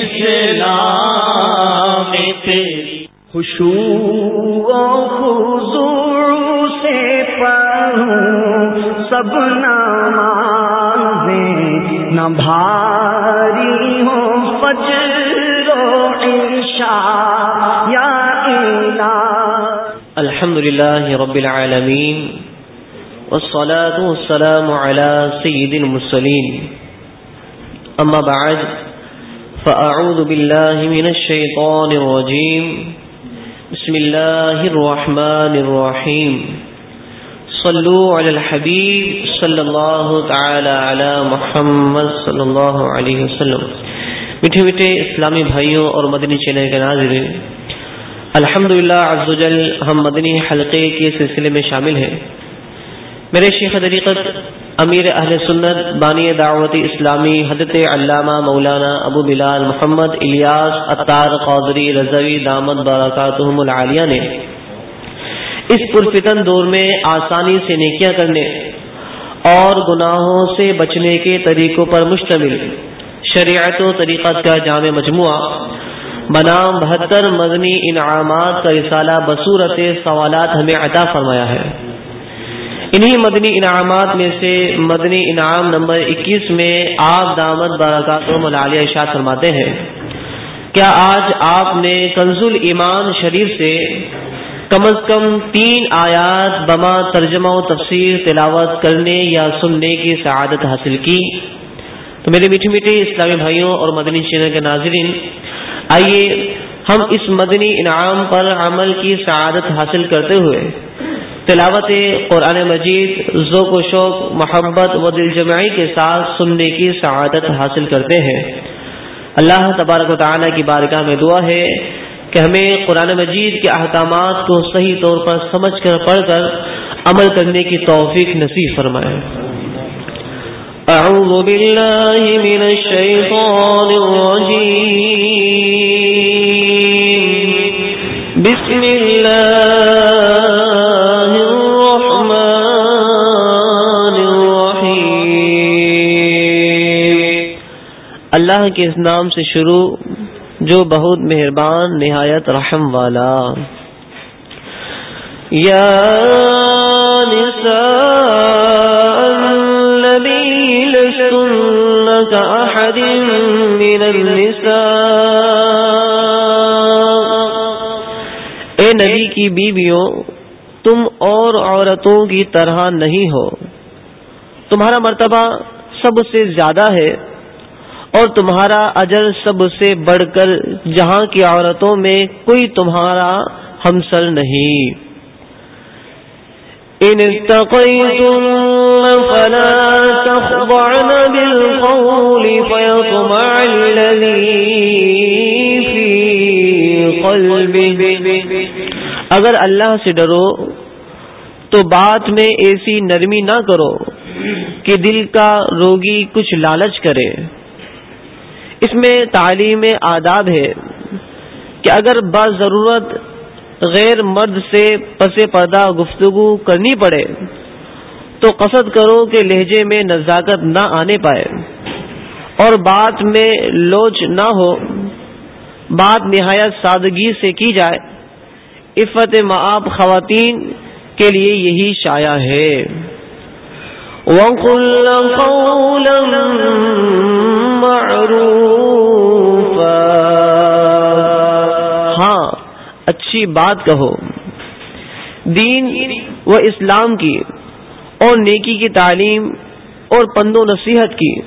اسلام تیری خوشو حضور سے پڑھوں، سب نمازیں نہ بھاری ہو فجر و عشاء یا الہ۔ الحمد لله رب العالمين والصلاة والسلام على سيد المرسلين أما بعد فأعوذ بالله من الشيطان الرجيم. بسم الله الرحمن الرحيم. صلوا على الحبيب صلى الله تعالى على محمد صلى الله عليه وسلم. میٹھے میٹھے اسلامی بھائیوں اور مدنی چینل کے ناظرین الحمد للہ ہم مدنی حلقے کے سلسلے میں شامل ہیں۔ میرے شیخ طریقت امیر اہل سنت بانی دعوت اسلامی حضرت علامہ مولانا ابو بلال محمد الیاس اطار قوضری رضوی دامد برکاتہم العالیہ نے اس پرفتن دور میں آسانی سے نیکیاں کرنے اور گناہوں سے بچنے کے طریقوں پر مشتمل شریعت و طریقت کا جامع مجموعہ بنام بہتر مدنی انعامات کا رسالہ بصورت سوالات ہمیں عطا فرمایا ہے۔ انہی مدنی انعامات میں سے مدنی انعام نمبر اکیس میں آپ دامد برکات ملالیہ اشاعت فرماتے ہیں۔ کیا آج آپ نے کنز ایمان شریف سے کم از کم تین آیات بما ترجمہ و تفسیر تلاوت کرنے یا سننے کی سعادت حاصل کی؟ تو میرے میٹھی میٹھی اسلامی بھائیوں اور مدنی چینل کے ناظرین، آئیے ہم اس مدنی انعام پر عمل کی سعادت حاصل کرتے ہوئے تلاوت قرآن مجید، ذوق و شوق، محبت و دل جمعی کے ساتھ سننے کی سعادت حاصل کرتے ہیں۔ اللہ تبارک و تعالیٰ کی بارگاہ میں دعا ہے کہ ہمیں قرآن مجید کے احکامات کو صحیح طور پر سمجھ کر پڑھ کر عمل کرنے کی توفیق نصیب فرمائے۔ اعوذ باللہ من الشیطان الرجیم۔ بسم اللہ۔ اللہ کے اس نام سے شروع جو بہت مہربان، نہایت رحم والا۔ یا نساء كأحد من النساء۔ اے نبی کی بیویوں، تم اور عورتوں کی طرح نہیں ہو۔ تمہارا مرتبہ سب سے زیادہ ہے۔ اور تمہارا اجر سب سے بڑھ کر جہاں کی عورتوں میں کوئی تمہارا ہمسر نہیں۔ ان فلا تخضعن بالقول فيطمع الذي في قلبه اگر اللہ سے ڈرو تو بات میں ایسی نرمی نہ کرو کہ دل کا روگی کچھ لالچ کرے۔ اس میں تعلیم آداب ہے کہ اگر بعض ضرورت غیر مرد سے پس پردہ گفتگو کرنی پڑے تو قصد کرو کہ لہجے میں نزاکت نہ آنے پائے اور بات میں لوچ نہ ہو۔ بات نہایت سادگی سے کی جائے۔ عفت معاب خواتین کے لیے یہی شاع ہے۔ ہاں اچھی بات کہو۔ دین و اسلام کی اور نیکی کی تعلیم اور پند و نصیحت کی۔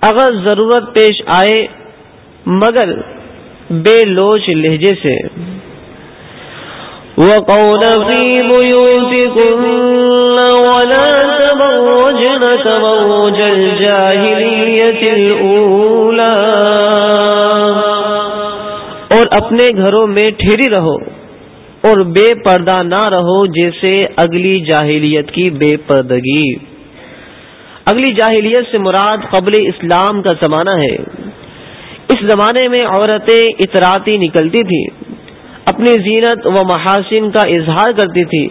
اگر ضرورت پیش آئے، مگر بے لوچ لہجے سے۔ وقول في بيوتكن ولا تبرجن تبرج الجاهلية الأولى اور اپنے گھروں میں ٹھہری رہو اور بے پردہ نہ رہو جیسے اگلی جاہلیت کی بے پردگی. اگلی جاہلیت سے مراد قبل اسلام کا زمانہ ہے. اس زمانے میں عورتیں اطراتی نکلتی تھی اپنی زینت و محاسن کا اظہار کرتی تھی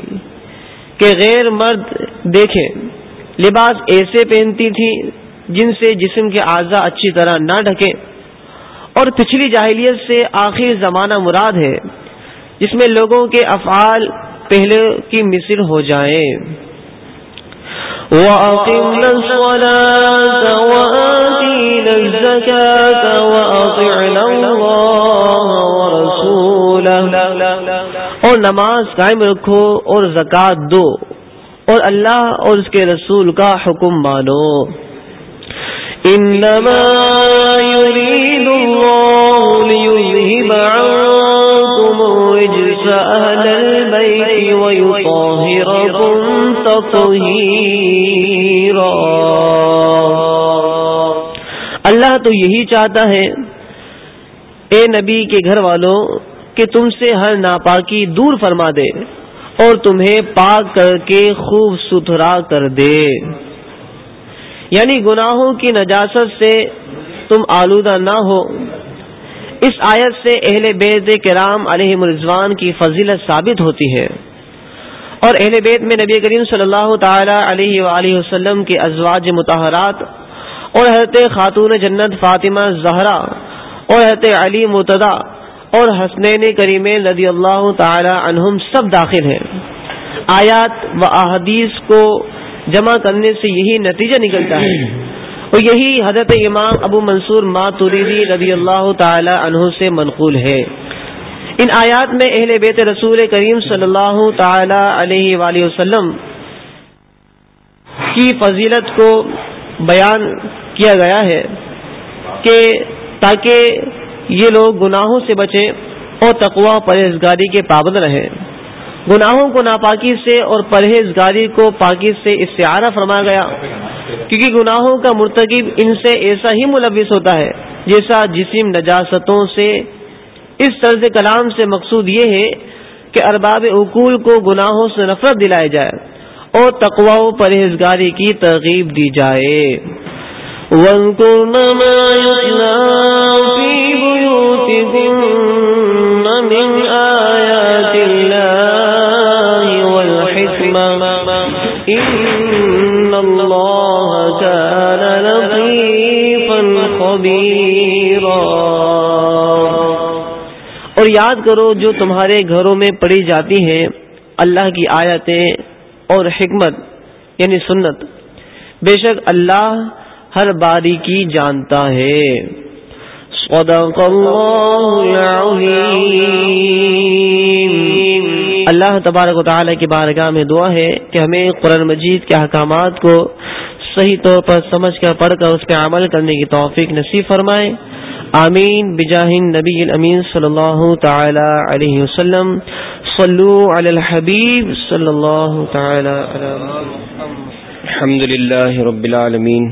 کہ غیر مرد دیکھیں۔ لباس ایسے پہنتی تھی جن سے جسم کے اعضاء اچھی طرح نہ ڈھکے اور پچھلی جاہلیت سے آخری زمانہ مراد ہے، جس میں لوگوں کے افعال پہلے کی مثل ہو جائیں۔ وَأَقِمْنَا الصَّلَاةَ وَآتِينَا الزَّكَاةَ وَأَطِعْنَا اللَّهَ وَرَسُولَهُ۔ اور نماز قائم رکھو اور زکوٰۃ دو۔ اور اللہ اور اس کے رسول کا حکم مانو۔ انما يريد الله ليذهب عنكم الرجس اهل البيت ويطهركم تطهيرا اللہ تو یہی چاہتا ہے، اے نبی کے گھر والوں، کہ تم سے ہر ناپاکی دور فرما دے۔ اور تمہیں پاک کر کے خوب ستھرا کر دے۔ یعنی گناہوں کی نجاست سے تم آلودہ نہ ہو۔ اس آیت سے اہل بیت کرام علیہ مرضوان کی فضیلت ثابت ہوتی ہے۔ اور اہل بیت میں نبی کریم صلی اللہ تعالی علیہ وآلہ وسلم کے ازواج متحرات اور حضرت خاتون جنت فاطمہ زہرا اور حضرت علی متدا اور حسنین کریم رضی اللہ تعالی عنہم سب داخل ہیں۔ آیات و احادیث کو جمع کرنے سے یہی نتیجہ نکلتا ہے۔ اور یہی حضرت امام ابو منصور ماتوریدی رضی اللہ تعالی عنہ سے منقول ہے۔ ان آیات میں اہل بیت رسول کریم صلی اللہ تعالی علیہ وآلہ وسلم کی فضیلت کو بیان کیا گیا ہے کہ تاکہ یہ لوگ گناہوں سے بچیں اور تقوا پرہیزگاری کے پابند رہیں گناہوں کو ناپاکی سے اور پرہیزگاری کو پاکی سے استعارہ فرمایا گیا۔ کیونکہ گناہوں کا مرتکب ان سے ایسا ہی ملوث ہوتا ہے جیسا جسم نجاستوں سے۔ اس طرز کلام سے مقصود یہ ہے کہ ارباب اقول کو گناہوں سے نفرت دلائے جائے اور تقوا و پرہیزگاری کی ترغیب دی جائے۔ اور یاد کرو جو تمہارے گھروں میں پڑھی جاتی ہیں، اللہ کی آیتیں اور حکمت یعنی سنت، بے شک اللہ ہر باری کی جانتا ہے۔ صدق اللہ اللہ تبارک و تعالی کی بارگاہ میں دعا ہے کہ ہمیں قرآن مجید کے احکامات کو صحیح طور پر سمجھ کر پڑھ کر اس پہ عمل کرنے کی توفیق نصیب فرمائے۔ آمین۔ بجاہن نبی الامین صلی اللہ تعالی علیہ وسلم۔ صلو علی الحبیب صلی اللہ تعالی الحمد للہ رب العالمین۔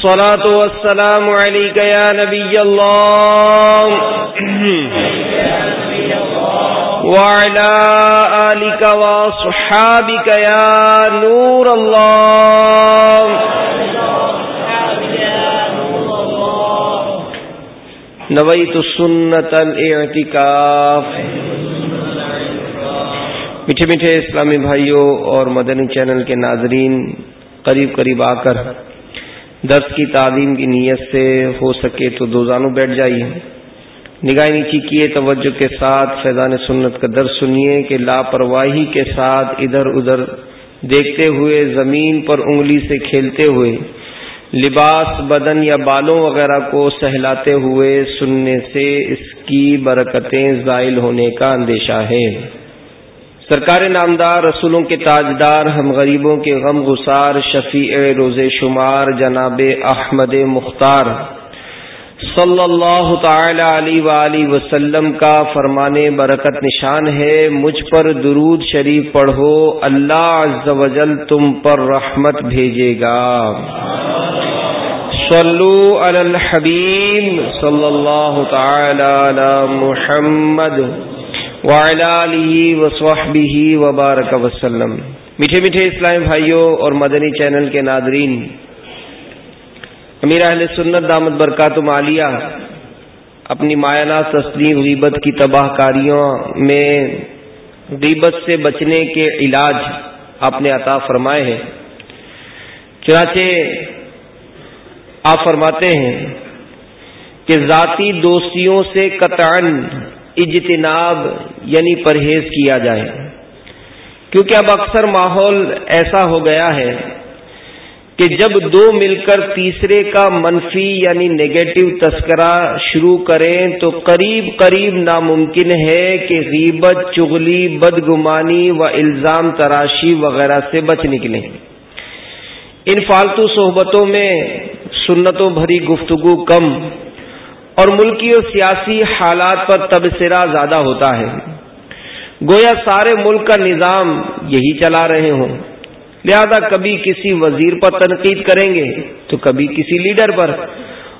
الصلاة والسلام عليك يا نبي الله. وعلى آلك وصحابك يا نور الله. نویت سنت الاعتکاف میٹھے میٹھے اسلامی بھائیوں اور مدنی چینل کے ناظرین، قریب قریب آ کر درس کی تعلیم کی نیت سے ہو سکے تو دو زانوں بیٹھ جائیے۔ نگاہ نیچی کیے توجہ کے ساتھ فیضان سنت کا درس سنیے کہ لاپرواہی کے ساتھ ادھر ادھر دیکھتے ہوئے، زمین پر انگلی سے کھیلتے ہوئے، لباس، بدن یا بالوں وغیرہ کو سہلاتے ہوئے سننے سے اس کی برکتیں زائل ہونے کا اندیشہ ہے۔ سرکار نامدار، رسولوں کے تاجدار، ہم غریبوں کے غم گسار شفیع روز شمار، جناب احمد مختار صلی اللہ تعالی علیہ وسلم کا فرمانے برکت نشان ہے۔ مجھ پر درود شریف پڑھو، اللہ عز و جل تم پر رحمت بھیجے گا۔ صلو علی الحبیب صلی اللہ تعالی علی محمد۔ وعلی آلہ وصحبہ وبارک وسلم۔ میٹھے میٹھے اسلام بھائیوں اور مدنی چینل کے ناظرین، امیر اہل سنت دامت برکات مالیہ اپنی مایانہ تسلیم غیبت کی تباہ کاریوں میں غیبت سے بچنے کے علاج آپ نے عطا فرمائے ہیں۔ چنانچہ آپ فرماتے ہیں کہ ذاتی دوستیوں سے قطعا اجتناب یعنی پرہیز کیا جائے۔ کیونکہ اب اکثر ماحول ایسا ہو گیا ہے کہ جب دو مل کر تیسرے کا منفی یعنی نگیٹو تذکرہ شروع کریں تو قریب قریب ناممکن ہے کہ غیبت، چغلی، بدگمانی و الزام تراشی وغیرہ سے بچ نکلیں۔ ان فالتو صحبتوں میں سنتوں بھری گفتگو کم اور ملکی اور سیاسی حالات پر تبصرہ زیادہ ہوتا ہے۔ گویا سارے ملک کا نظام یہی چلا رہے ہوں۔ لہذا کبھی کسی وزیر پر تنقید کریں گے تو کبھی کسی لیڈر پر۔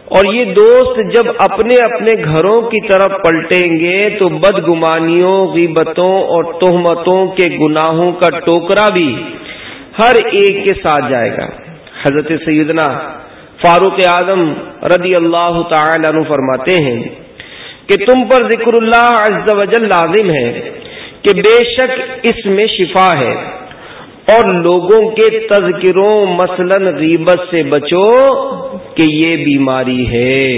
اور یہ دوست جب اپنے اپنے گھروں کی طرف پلٹیں گے تو بدگمانیوں، غیبتوں اور تہمتوں کے گناہوں کا ٹوکرا بھی ہر ایک کے ساتھ جائے گا۔ حضرت سیدنا فاروق اعظم رضی اللہ تعالی عنہ فرماتے ہیں کہ تم پر ذکر اللہ عز و جل لازم ہے کہ بے شک اس میں شفا ہے اور لوگوں کے تذکروں مثلا غیبت سے بچو کہ یہ بیماری ہے۔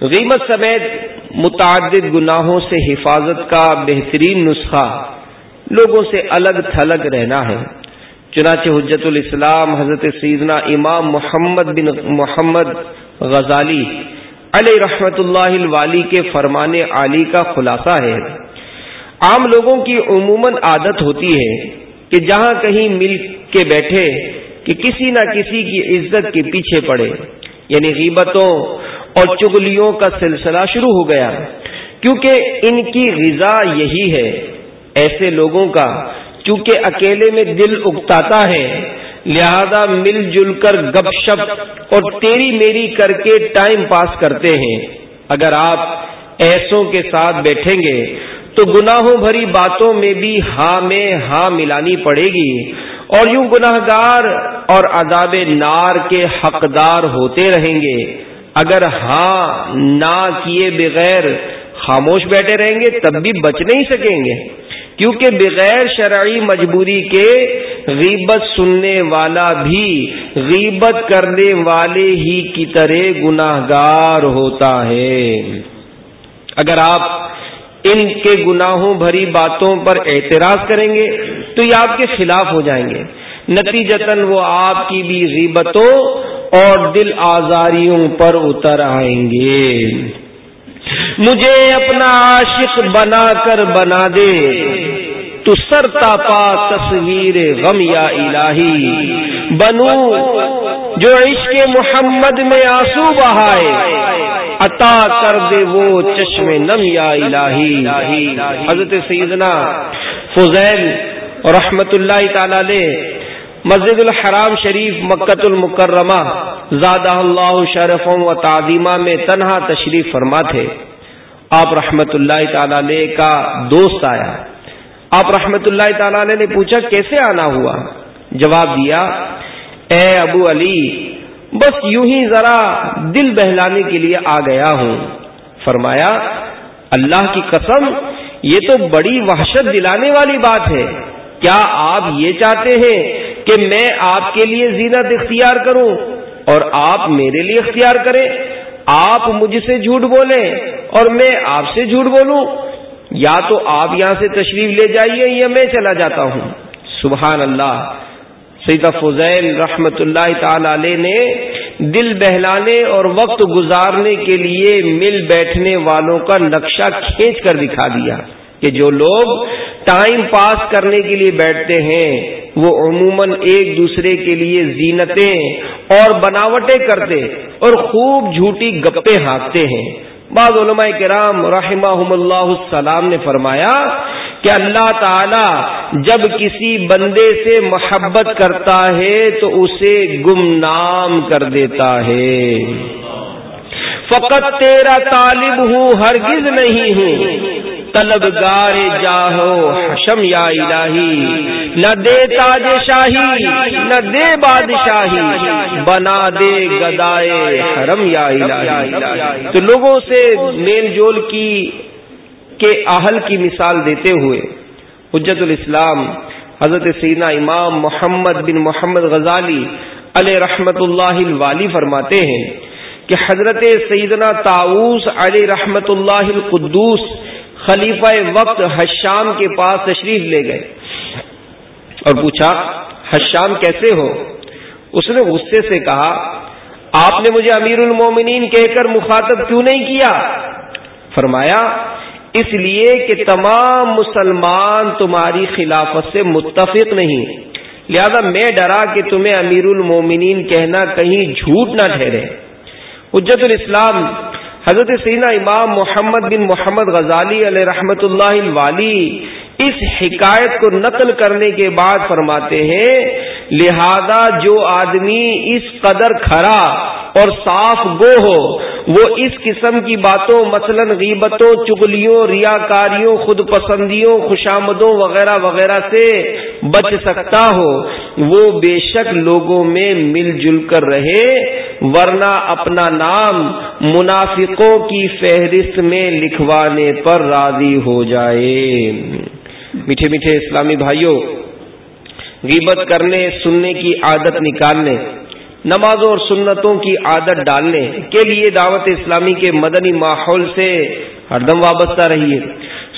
غیبت سمیت متعدد گناہوں سے حفاظت کا بہترین نسخہ لوگوں سے الگ تھلگ رہنا ہے۔ چنانچہ حجت الاسلام حضرت سیدنا امام محمد بن محمد غزالی علیہ رحمت اللہ الوالی کے فرمان علی کا خلاصہ ہے۔ عام لوگوں کی عموماً عادت ہوتی ہے کہ جہاں کہیں مل کے بیٹھے کہ کسی نہ کسی کی عزت کے پیچھے پڑے۔ یعنی غیبتوں اور چگلیوں کا سلسلہ شروع ہو گیا۔ کیونکہ ان کی غذا یہی ہے۔ ایسے لوگوں کا چونکہ اکیلے میں دل اگتاتا ہے، لہذا مل جل کر گپ شپ اور تیری میری کر کے ٹائم پاس کرتے ہیں۔ اگر آپ ایسوں کے ساتھ بیٹھیں گے تو گناہوں بھری باتوں میں بھی ہاں میں ہاں ملانی پڑے گی۔ اور یوں گناہ گار اور عذاب نار کے حقدار ہوتے رہیں گے۔ اگر ہاں نہ کیے بغیر خاموش بیٹھے رہیں گے، تب بھی بچ نہیں سکیں گے۔ کیونکہ بغیر شرعی مجبوری کے غیبت سننے والا بھی غیبت کرنے والے ہی کی طرح گناہ گار ہوتا ہے۔ اگر آپ ان کے گناہوں بھری باتوں پر اعتراض کریں گے تو یہ آپ کے خلاف ہو جائیں گے۔ نتیجتاً وہ آپ کی بھی غیبتوں اور دل آزاریوں پر اتر آئیں گے۔ مجھے اپنا عاشق بنا کر بنا دے۔ تو سرتا پا تصویر غم یا الہی۔ بنو، جو عشق محمد میں آنسو بہائے، عطا کر دے وہ چشم نم یا الہی۔ حضرت سیدنا فضیل رحمت اللہ تعالی مسجد الحرام شریف مکت المکرمہ، زادہ اللہ شرفوں و تعظیمہ میں تنہا تشریف فرما تھے۔ آپ رحمت اللہ تعالی کا دوست آیا۔ آپ رحمت اللہ تعالی نے پوچھا کیسے آنا ہوا؟ جواب دیا، اے ابو علی، بس یوں ہی ذرا دل بہلانے کے لیے آ گیا ہوں۔ فرمایا، اللہ کی قسم، یہ تو بڑی وحشت دلانے والی بات ہے۔ کیا آپ یہ چاہتے ہیں کہ میں آپ کے لیے زینت اختیار کروں اور آپ میرے لیے اختیار کریں؟ آپ مجھ سے جھوٹ بولیں اور میں آپ سے جھوٹ بولوں؟ یا تو آپ یہاں سے تشریف لے جائیے یا میں چلا جاتا ہوں۔ سبحان اللہ۔ سید فضیل رحمت اللہ تعالی علیہ نے دل بہلانے اور وقت گزارنے کے لیے مل بیٹھنے والوں کا نقشہ کھینچ کر دکھا دیا کہ جو لوگ ٹائم پاس کرنے کے لیے بیٹھتے ہیں، وہ عموماً ایک دوسرے کے لیے زینتیں اور بناوٹیں کرتے اور خوب جھوٹی گپے ہانکتے ہیں۔ بعض علماء کرام رحمہ اللہ السلام نے فرمایا کہ اللہ تعالی جب کسی بندے سے محبت کرتا ہے تو اسے گمنام کر دیتا ہے۔ فقط تیرا طالب ہوں، ہرگز نہیں ہوں۔ طلبگار جاہو، حشم یا الہی، نہ دے تاج شاہی نہ دے بادشاہی، بنا دے گدائے حرم یا الہی۔ تو لوگوں سے میل جول کی کے اہل کی مثال دیتے ہوئے حجت الاسلام حضرت سینا امام محمد بن محمد غزالی علیہ رحمت اللہ الوالی فرماتے ہیں کہ حضرت سیدنا تاؤس علیہ رحمت اللہ القدوس خلیفہ وقت حشام کے پاس تشریف لے گئے اور پوچھا، حشام کیسے ہو؟ اس نے غصے سے کہا، آپ نے مجھے امیر المومنین کہہ کر مخاطب کیوں نہیں کیا؟ فرمایا، اس لیے کہ تمام مسلمان تمہاری خلافت سے متفق نہیں۔ لہذا میں ڈرا کہ تمہیں امیر المومنین کہنا کہیں جھوٹ نہ ٹھہرے۔ حجت الاسلام حضرت سینا امام محمد بن محمد غزالی علیہ رحمت اللہ الوالی اس حکایت کو نقل کرنے کے بعد فرماتے ہیں، لہذا جو آدمی اس قدر کھڑا اور صاف گو ہو وہ اس قسم کی باتوں، مثلا غیبتوں، چگلیوں، ریاکاریوں خود پسندیوں خوشامدوں وغیرہ وغیرہ سے بچ سکتا ہو، وہ بے شک لوگوں میں مل جل کر رہے، ورنہ اپنا نام منافقوں کی فہرست میں لکھوانے پر راضی ہو جائے۔ میٹھے میٹھے اسلامی بھائیوں، غیبت کرنے، سننے کی عادت نکالنے نمازوں اور سنتوں کی عادت ڈالنے کے لیے دعوت اسلامی کے مدنی ماحول سے ہر دم وابستہ رہیے۔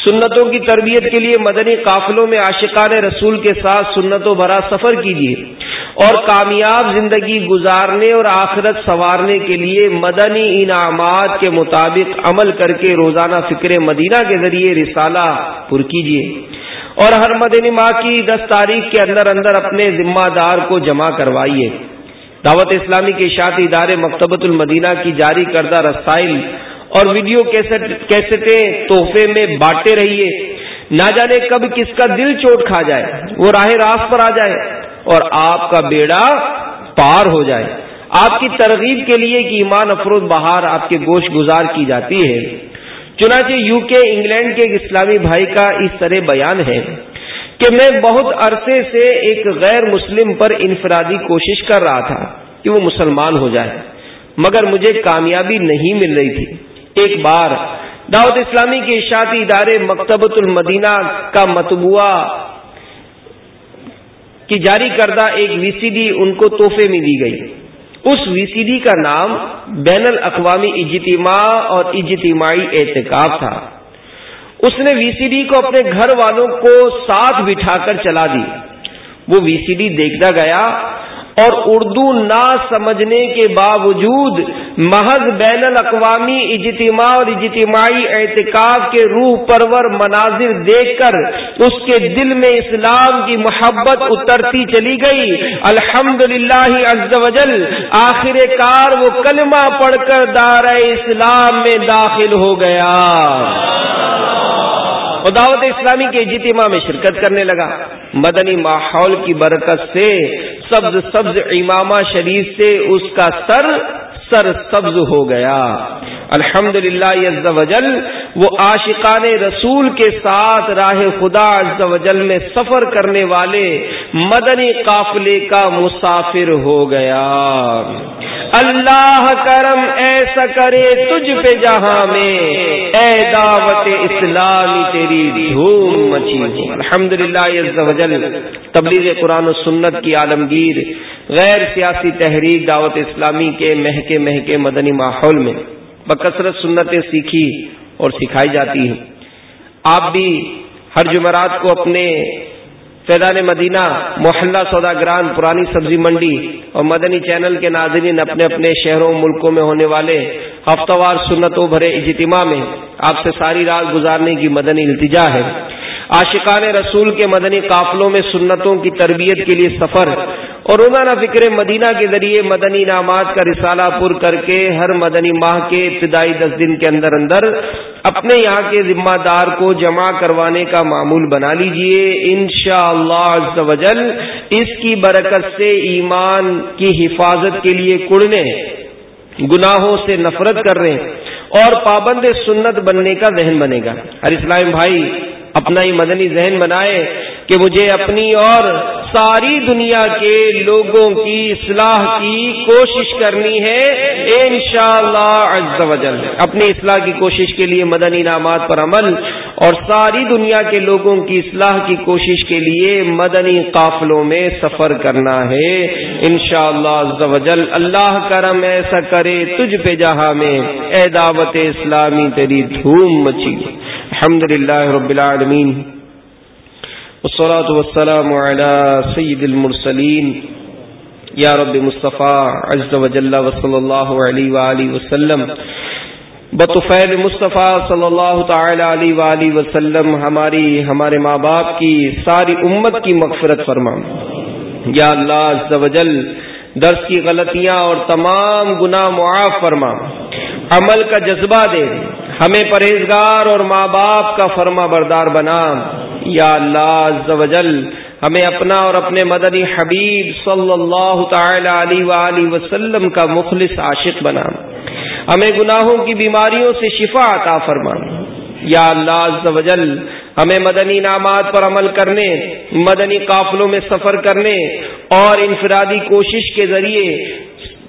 سنتوں کی تربیت کے لیے مدنی قافلوں میں عاشقان رسول کے ساتھ سنتوں بھرا سفر کیجیے۔ اور کامیاب زندگی گزارنے اور آخرت سنوارنے کے لیے مدنی انعامات کے مطابق عمل کر کے روزانہ فکر مدینہ کے ذریعے رسالہ پر کیجیے۔ اور ہر مدنی ماہ کی دس تاریخ کے اندر اندر اپنے ذمہ دار کو جمع کروائیے۔ دعوت اسلامی کے اشاعتی ادارے مکتبۃ المدینہ کی جاری کردہ رسائل اور ویڈیو کیسٹیں تحفے میں بانٹتے رہیے۔ نہ جانے کب کس کا دل چوٹ کھا جائے۔ وہ راہ راست پر آ جائے اور آپ کا بیڑا پار ہو جائے۔ آپ کی ترغیب کے لیے کہ ایمان افروز بہار آپ کے گوشت گزار کی جاتی ہے۔ چنانچہ یو کے انگلینڈ کے ایک اسلامی بھائی کا اس طرح بیان ہے۔ کہ میں بہت عرصے سے ایک غیر مسلم پر انفرادی کوشش کر رہا تھا کہ وہ مسلمان ہو جائے۔ مگر مجھے کامیابی نہیں مل رہی تھی۔ ایک بار دعوت اسلامی کے اشاعتی ادارے مکتبۃ المدینہ کا متبوعہ کی جاری کردہ ایک وی سی ڈی ان کو تحفے میں دی گئی۔ اس وی سی ڈی کا نام بین الاقوامی اجتماع اور اجتماعی احتکاب تھا۔ اس نے وی سی ڈی کو اپنے گھر والوں کو ساتھ بٹھا کر چلا دی۔ وہ وی سی ڈی دیکھتا گیا اور اردو نہ سمجھنے کے باوجود محض بین الاقوامی اجتماع اور اجتماعی اعتکاب کے روح پرور مناظر دیکھ کر اس کے دل میں اسلام کی محبت اترتی چلی گئی۔ الحمد للہ آخر کار وہ کلمہ پڑھ کر دار اسلام میں داخل ہو گیا۔ اور دعوت اسلامی کے اجتماع میں شرکت کرنے لگا۔ مدنی ماحول کی برکت سے سبز سبز امامہ شریف سے اس کا سر سر سبز ہو گیا۔ الحمد للہ وہ عاشقان رسول کے ساتھ راہ خدا عز وجل میں سفر کرنے والے مدنی قافلے کا مسافر ہو گیا۔ اللہ کرم ایسا کرے تجھ پہ جہاں میں، اے دعوت اسلامی تیری دھوم مچی۔ الحمد للہ تبلیغ قرآن و سنت کی عالمگیر، غیر سیاسی تحریک دعوت اسلامی کے مہکے مہکے مدنی ماحول میں۔ بکثرت سنتیں سیکھی اور سکھائی جاتی ہیں۔ آپ بھی ہر جمعرات کو اپنے فیضان مدینہ محلہ سودا گران پرانی سبزی منڈی اور مدنی چینل کے ناظرین اپنے اپنے شہروں ملکوں میں ہونے والے ہفتہ وار سنتوں بھرے اجتماع میں آپ سے ساری رات گزارنے کی مدنی التجا ہے۔ عاشقان رسول کے مدنی قافلوں میں سنتوں کی تربیت کے لیے سفر اور روزانہ فکر مدینہ کے ذریعے مدنی انعامات کا رسالہ پر کر کے ہر مدنی ماہ کے ابتدائی دس دن کے اندر اندر اپنے یہاں کے ذمہ دار کو جمع کروانے کا معمول بنا لیجیے۔ ان شاء اللہ اس کی برکت سے ایمان کی حفاظت کے لیے کڑنے، گناہوں سے نفرت کر رہے اور پابند سنت بننے کا ذہن بنے گا۔ ہر اسلام بھائی، اپنا ہی مدنی ذہن بنائے کہ مجھے اپنی اور ساری دنیا کے لوگوں کی اصلاح کی کوشش کرنی ہے۔ انشاءاللہ شاء اللہ اپنی اصلاح کی کوشش کے لیے مدنی انعامات پر عمل اور ساری دنیا کے لوگوں کی اصلاح کی کوشش کے لیے مدنی قافلوں میں سفر کرنا ہے۔ انشاءاللہ شاء اللہ اللہ کرم ایسا کرے تجھ پہ جہاں میں۔ اے دعوت اسلامی، تیری دھوم مچی۔ الحمد للہ رب العالمین۔ والصلاة والسلام على سيد المرسلين. يا رب مصطفیٰ عز وجل وصل اللہ علیہ وآلہ وسلم. بطفیل مصطفیٰ صلی اللہ تعالی علیہ وآلہ وسلم ہماری ہمارے ماں باپ کی ساری امت کی مغفرت فرما یا اللہ عز وجل درس کی غلطیاں اور تمام گناہ معاف فرما عمل کا جذبہ دے. ہمیں پرہیزگار اور ماں باپ کا فرما بردار بنا۔ یا اللہ عز و جل، ہمیں اپنا اور اپنے مدنی حبیب صلی اللہ تعالی علیہ وآلہ وسلم کا مخلص عاشق بنا۔ ہمیں گناہوں کی بیماریوں سے شفا عطا فرما۔ یا اللہ عز و جل، ہمیں مدنی نامات پر عمل کرنے، مدنی قافلوں میں سفر کرنے اور انفرادی کوشش کے ذریعے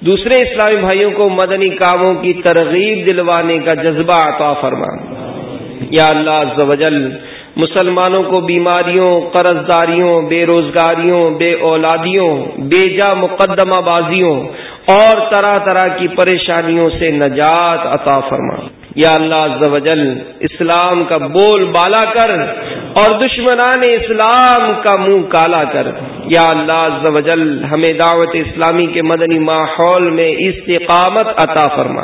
دوسرے اسلامی بھائیوں کو مدنی کاموں کی ترغیب دلوانے کا جذبہ عطا فرما یا اللہ عز و جل، مسلمانوں کو بیماریوں قرض داریوں بے روزگاریوں، بے اولادیوں، بے جا مقدمہ بازیوں اور طرح طرح کی پریشانیوں سے نجات عطا فرما یا اللہ عز و جل، اسلام کا بول بالا کر اور دشمنان اسلام کا منہ کالا کر۔ یا اللہ عز و جل، ہمیں دعوت اسلامی کے مدنی ماحول میں استقامت عطا فرما۔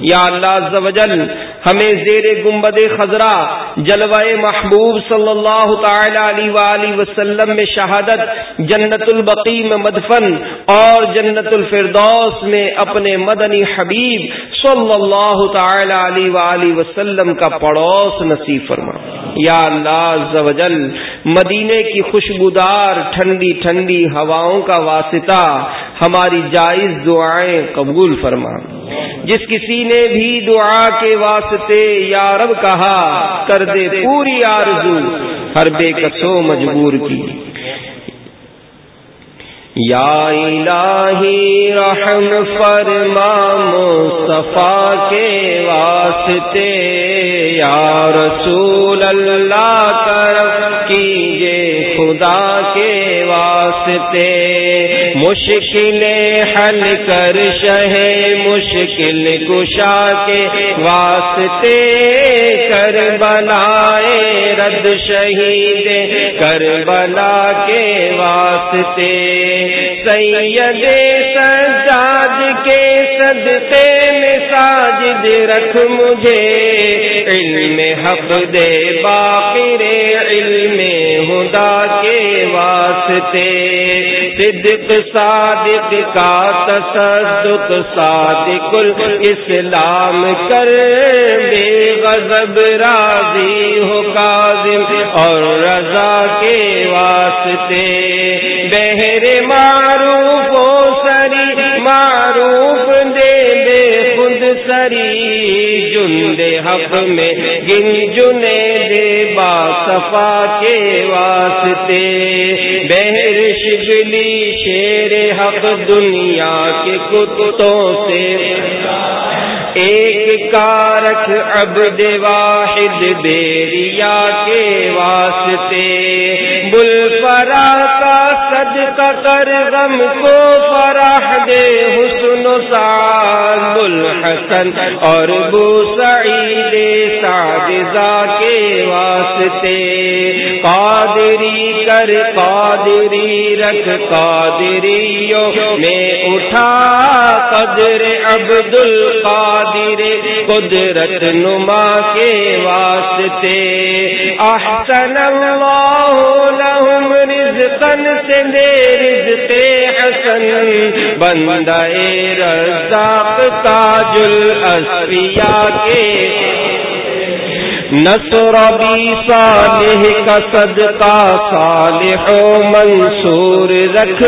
یا اللہ عز و جل، ہمیں زیر گمبد خزرہ جلوائے محبوب صلی اللہ تعالی علیہ وآلہ وسلم میں شہادت، جنت البقی میں مدفن اور جنت الفردوس میں اپنے مدنی حبیب صلی اللہ تعالی علیہ وآلہ وسلم کا پڑوس نصیب فرما۔ یا اللہ عز و جل، مدینے کی خوشبودار، ٹھنڈی ٹھنڈی ہواؤں کا واسطہ ہماری جائز دعائیں قبول فرما۔ جس کسی نے بھی دعا کے واسطے یا رب کہا، کر دے پوری آرزو، ہر بے کسو مجبور کی۔ یا الہی رحم فرما مصطفیٰ کے واسطے یا رسول اللہ کرم کیجیے خدا کے واسطے۔ مشکل حل کر شہ مشکل کشا کے واسطے۔ کر بنائے رد شہید کر بنا کے واسطے۔ سید سجاد کے صدقے میں ساجد رکھ مجھے۔ علم حق دے باقر علم ہدا واسطے صدق صادق کا تصدق، صادق اسلام کر، بے غضب راضی ہو کاظم اور رضا کے واسطے۔ بہر معروف و سری، معروف دے، بے خود سری۔ جن حق میں گن جنے دے، با صفا کے واسطے۔ بجلی شیر حق دنیا کے کتوں سے۔ ایک کارک عبد واحد بیریا کے واسطے۔ بل فرا کا کر غم کو فراہ دے حسن سال بل حسن اور بو سعید ساجزا کے واسطے۔ قادری کر قادری رکھ قادریوں میں اٹھا قدر عبد القادر قدرت نما کے واسطے۔ احسن اللہ رزقن سے دے حسن بندہ رزاق تاج الاسفیاء کے۔ نصر بھی صالح کا صدقہ صالح و منصور رکھ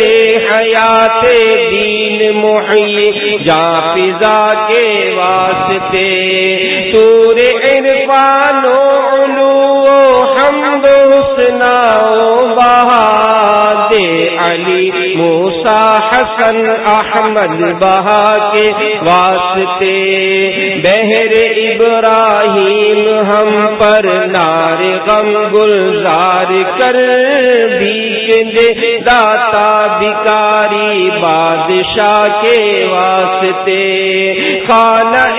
دے حیات دین محی جا فضا کے واسطے۔ سور عرفان حسن احمد بہا کے واسطے۔ بہر ابراہیم ہم پر نار غم گلزار کر۔ بھی داتا بکاری بادشاہ کے واسطے۔ خانہ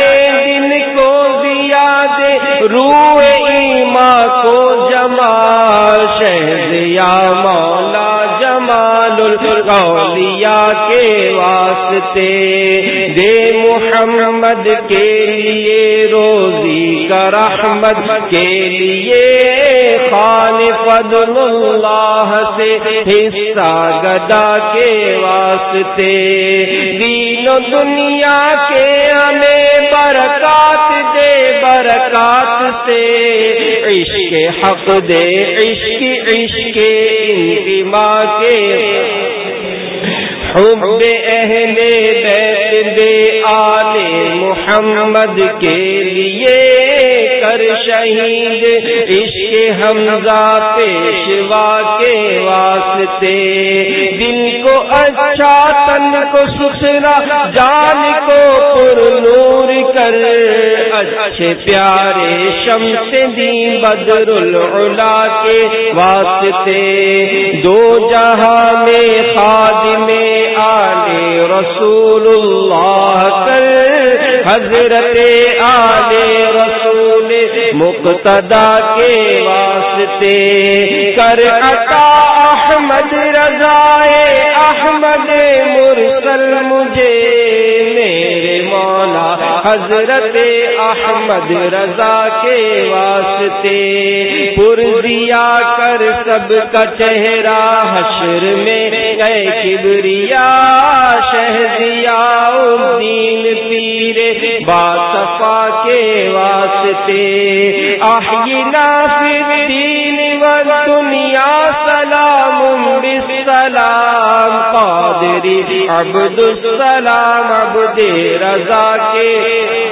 واسطے دے محمد کے لیے، روزی کا رحمت کے لیے۔ خان فضل اللہ سے حصہ گدا کے واسطے۔ دین و دنیا کے ہمیں برکات دے، برکات سے۔ عشق حق دے، عشق عشق انتما کے حب اہل بیت دے آل محمد کے لیے کر شہید۔ عشق حمزہ پیشوا کے واسطے۔ دل کو اچھا تن کو سسرا جان کو پر نور کر۔ اچھے پیارے شمس دی بدر العلا کے واسطے۔ دو جہاں میں خاد حضرت آلے رسول مقتدا کے واسطے کر عطا احمد رضائے احمد مرسل مجھے میرے مولا حضرت احمد رضا کے واسطے پر دیا کر سب کا چہرہ حشر میں گئے کبریا شہزیا دین پیرے باصفا کے واسطے۔ آہینا پھر دین و دنیا سلام بسلام قادری عبد السلام عبد رضا کے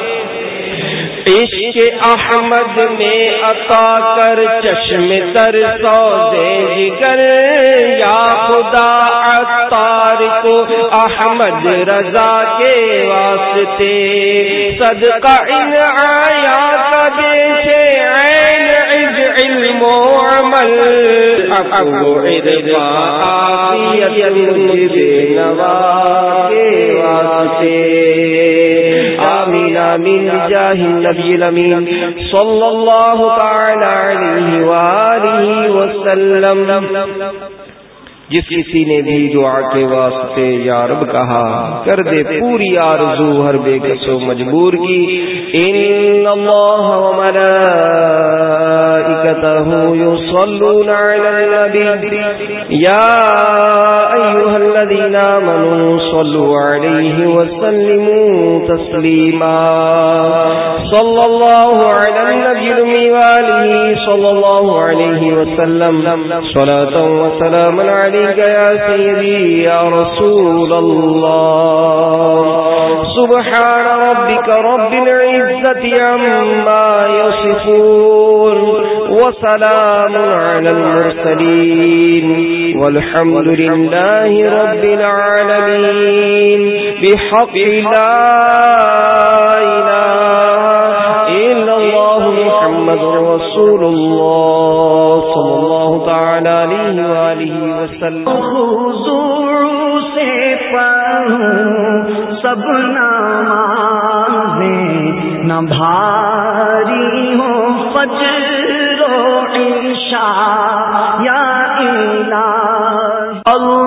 عشق احمد میں عطا کر چشم تر سو جگر، یا خدا عطار کو احمد رضا کے واسطے۔ صدقہ ان آیا کبھی سے عین عز علم و آمین آمین جاہ الامین صلی اللہ تعالی علیہ وآلہ وسلم جس کسی نے بھی دعا کے واسطے یا رب کہا، کر دے پوری آرزو ہر بے کسو مجبور کی۔ ان اللہ و ملائکتہ یصلون علی النبی۔ یا ایوہ الذین آمنوا صلوا علیہ وسلموا تسلیما۔ صلی اللہ علی النبی المی والہ صلی اللہ علیہ وسلم۔ صلاة و سلام علیہ عليك يا سيدي يا رسول الله سبحان ربك رب العزة عما يصفون وسلام على المرسلين والحمد لله رب العالمين بحق لا إله محمد رسول الله صلی اللہ تعالی علیہ وآلہ وسلم. حضور سے پڑھوں سب نمازیں نہ بھاری ہو فجر و عشاء یا الہ اللہ